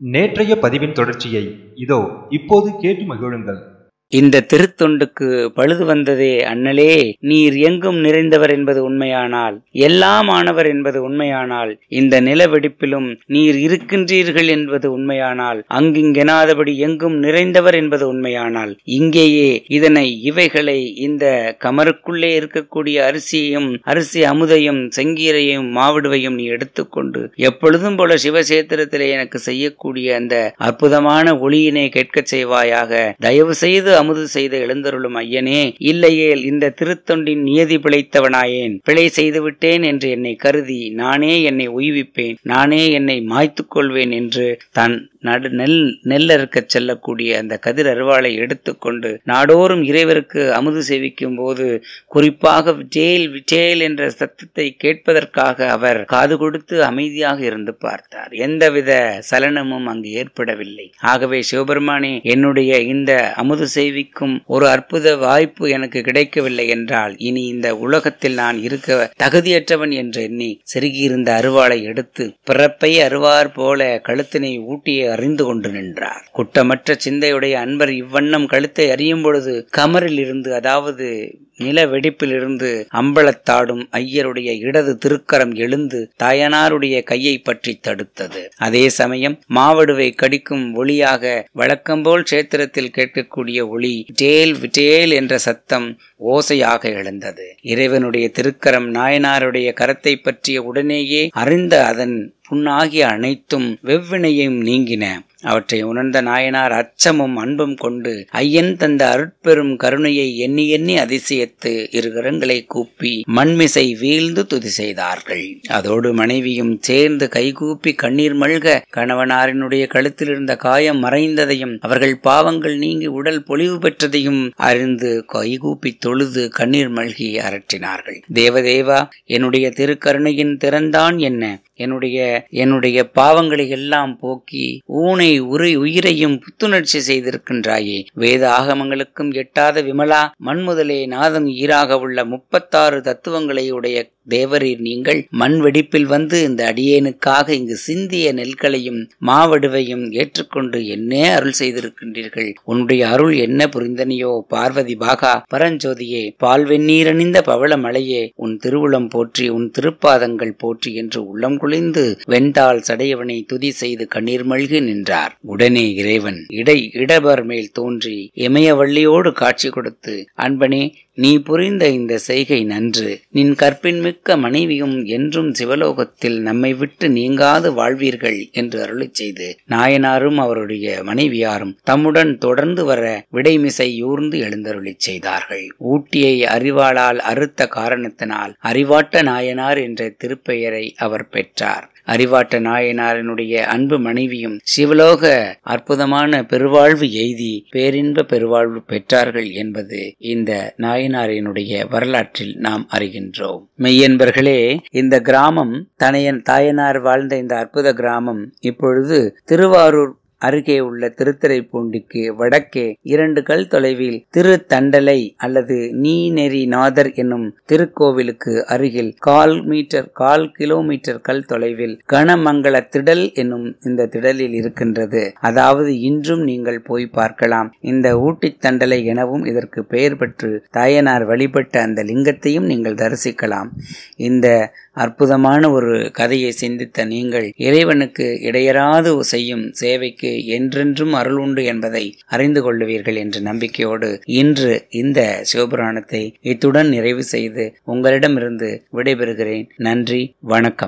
நேற்றைய பதிவின் தொடர்ச்சியை இதோ இப்போது கேட்டு மகிழுங்கள். இந்த திருத்தொண்டுக்கு பழுது வந்ததே அண்ணலே நீர் எங்கும் நிறைந்தவர் என்பது உண்மையானால் எல்லாம் ஆனவர் என்பது உண்மையானால் இந்த நிலவெடிப்பிலும் நீர் இருக்கின்றீர்கள் என்பது உண்மையானால் அங்கிங்கெனாதபடி எங்கும் நிறைந்தவர் என்பது உண்மையானால் இங்கேயே இதனை இவைகளை இந்த கமருக்குள்ளே இருக்கக்கூடிய அரிசியையும் அரிசி அமுதையும் செங்கீரையும் மாவிடுவையும் நீ எடுத்துக்கொண்டு எப்பொழுதும் போல சிவசேத்திரத்திலே எனக்கு செய்யக்கூடிய அந்த அற்புதமான ஒளியினை கேட்கச் செய்வாயாக தயவு செய்து அமுது செய்த எழுந்தருளும் ஐயனே இல்லையேல் இந்த திருத்தொண்டின் நியதி பிழைத்தவனாயேன். பிழை செய்துவிட்டேன் என்று என்னை கருதி நானே என்னை உய்விப்பேன் நானே என்னை மாய்த்துக் கொள்வேன் என்று தான் நடு நெல் நெல்லறுக்கச் செல்லக்கூடிய அந்த கதிர் அருவாளை எடுத்துக்கொண்டு நாடோறும் இறைவருக்கு அமுது சேவிக்கும் போது குறிப்பாக விஜேல் விஜேல் என்ற சத்தத்தை கேட்பதற்காக அவர் காது கொடுத்து அமைதியாக இருந்து பார்த்தார். எந்தவித சலனமும் அங்கு ஏற்படவில்லை. ஆகவே சிவபெருமானே என்னுடைய இந்த அமுது சேவிக்கும் ஒரு அற்புத வாய்ப்பு எனக்கு கிடைக்கவில்லை என்றால் இனி இந்த உலகத்தில் நான் இருக்க தகுதியற்றவன் என்று எண்ணி செருகியிருந்த அருவாளை எடுத்து பிறப்பை அருவார் போல கழுத்தினை ஊட்டிய அறிந்து கொண்டு நின்றார். குட்டமற்ற சிந்தையுடைய அன்பர் இவ்வண்ணம் கழுத்தை அறியும் பொழுது கமரில் இருந்து அதாவது நில வெடிப்பிலிருந்து அம்பலத்தாடும் ஐயருடைய இடது திருக்கரம் எழுந்து தாயனாருடைய கையை பற்றி தடுத்தது. அதே சமயம் மாவடுவை கடிக்கும் ஒளியாக வழக்கம்போல் சேத்திரத்தில் கேட்கக்கூடிய ஒளி டேல் விட்டேல் என்ற சத்தம் ஓசையாக எழுந்தது. இறைவனுடைய திருக்கரம் நாயனாருடைய கரத்தை பற்றிய உடனேயே அறிந்த அதன் புண்ணாகிய அனைத்தும் வெவ்வினையும் நீங்கின. அவற்றை உணர்ந்த நாயனார் அச்சமும் அன்பும் கொண்டு ஐயன் தந்த அருட்பெரும் கருணையை எண்ணி எண்ணி அதிசயத்து இரு கரங்களை கூப்பி மண்மிசை வீழ்ந்து துதி செய்தார்கள். அதோடு மனைவியும் சேர்ந்து கைகூப்பி கண்ணீர் மல்க கணவனாரினுடைய கழுத்தில் இருந்த காயம் மறைந்ததையும் அவர்கள் பாவங்கள் நீங்கி உடல் பொலிவு பெற்றதையும் அறிந்து கைகூப்பி தொழுது கண்ணீர் மல்கி அரற்றினார்கள் தேவதேவா என்னுடைய திருக்கருணையின் திறந்தான் என்ன? என்னுடைய என்னுடைய பாவங்களை எல்லாம் போக்கி ஊனை உரை உயிரையும் புத்துணர்ச்சி செய்திருக்கின்றாயே. வேத ஆகமங்களுக்கும் எட்டாத விமலா மண்முதலே நாதம் ஈராக உள்ள முப்பத்தாறு தத்துவங்களை உடைய தேவரீர் நீங்கள் மண் வெடிப்பில் வந்து இந்த அடியேனுக்காக இங்கு சிந்திய நெல்களையும் மாவடுவையும் ஏற்றுக்கொண்டு என்னே அருள் செய்திருக்கின்றீர்கள். உன்னுடைய அருள் என்ன புரிந்தனையோ பார்வதி பாகா பரஞ்சோதியே பால்வெந்நீரணிந்த பவள மலையே உன் திருவுளம் போற்றி உன் திருப்பாதங்கள் போற்றி என்று உள்ளம் குளிந்து வெண்டால் சடையவனை துதி செய்து கண்ணீர் மல்கி நின்றார். உடனே இறைவன் இடை இடபர் மேல் தோன்றி இமயவள்ளியோடு காட்சி கொடுத்து அன்பனே நீ புரிந்த இந்த செய்கை நன்று. நின் கற்பின் மிக்க மனைவியும் என்றும் சிவலோகத்தில் நம்மை விட்டு நீங்காது வாழ்வீர்கள் என்று அருளி செய்து நாயனாரும் அவருடைய மனைவியாரும் தம்முடன் தொடர்ந்து வர விடைமிசை யூர்ந்து எழுந்தருளி செய்தார்கள். ஊட்டியை அறிவாளால் அறுத்த காரணத்தினால் அறிவாட்ட நாயனார் என்ற திருப்பெயரை அவர் பெற்றார். அறிவாட்ட நாயனாரனுடைய அன்பு மனைவியும் சிவலோக அற்புதமான பெருவாழ்வு எய்தி பேரின்ப பெருவாழ்வு பெற்றார்கள் என்பது இந்த நாயனாரினுடைய வரலாற்றில் நாம் அறிகின்றோம். மெய்யன்பர்களே இந்த கிராமம் தனையன் தாயனார் வாழ்ந்த இந்த அற்புத கிராமம் இப்பொழுது திருவாரூர் அருகே உள்ள திருத்துறைப்பூண்டிக்கு வடக்கே இரண்டு கல் தொலைவில் திருத்தண்டலை அல்லது நீநெறிநாதர் என்னும் திருக்கோவிலுக்கு அருகில் கால் மீட்டர் கால் கிலோமீட்டர் கல் தொலைவில் கனமங்கல திடல் என்னும் இந்த திடலில் இருக்கின்றது. அதாவது இன்றும் நீங்கள் போய் பார்க்கலாம். இந்த ஊட்டி தண்டலை எனவும் இதற்கு பெயர் பெற்று தாயனார் வழிபட்ட அந்த லிங்கத்தையும் நீங்கள் தரிசிக்கலாம். இந்த அற்புதமான ஒரு கதையை சிந்தித்த நீங்கள் இறைவனுக்கு இடையராது செய்யும் சேவைக்கு என்றென்றும் அருள் உண்டு என்பதை அறிந்து கொள்ளுவீர்கள் என்ற நம்பிக்கையோடு இன்று இந்த சிவபுராணத்தை இத்துடன் நிறைவு செய்து உங்களிடமிருந்து விடைபெறுகிறேன். நன்றி வணக்கம்.